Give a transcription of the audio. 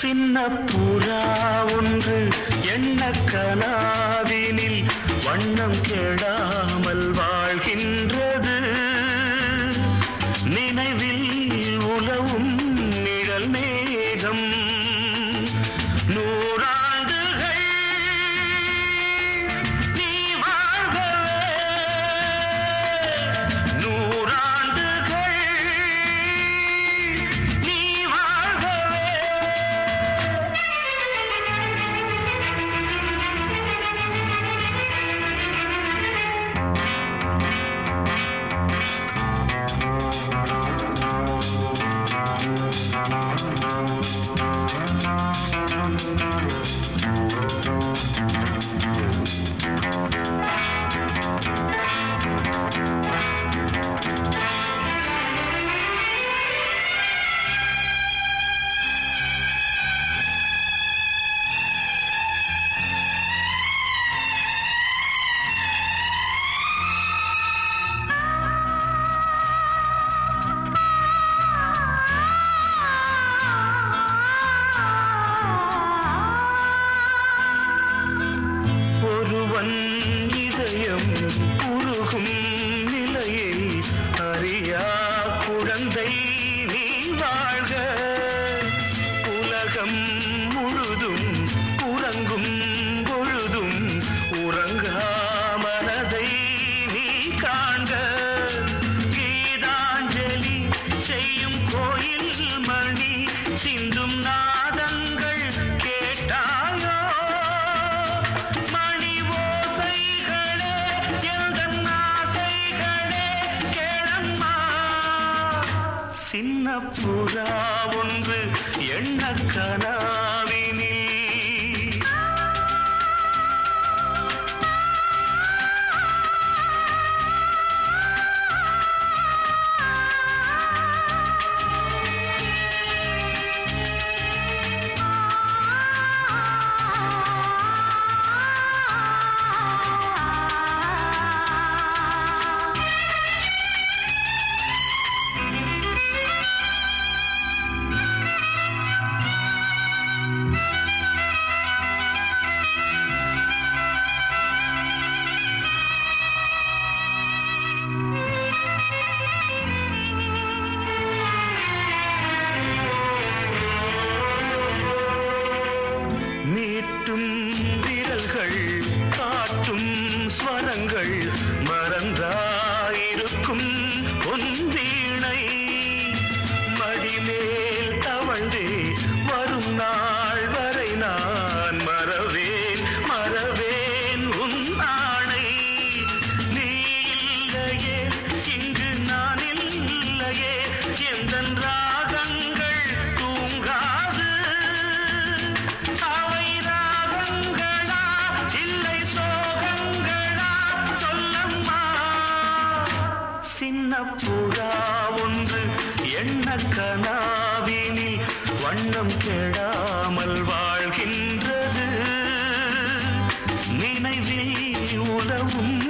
சின்ன புறா ஒன்று எண்ண கனாவினில் வண்ணம் கெடாமல் அவன் இதயம் உருகும் நிலையை அறியா குழந்தை நீ வாழ்க. உலகம் முழுதும் உறங்கும் பொழுதும் உறங்கா மனதை நீ காண்க. கீதாஞ்சலி செய்யும் கோயில் மணி சிந்தும் நாதங்கள் கேட்டாயோ? சின்ன புறா ஒன்று எண்ண ஸ்வரங்கள் வண்ண புறா ஒன்று எண்ண கனாவினில் வண்ணம் கெடாமல் வாழ்கின்றது. நினைவில் உலவும்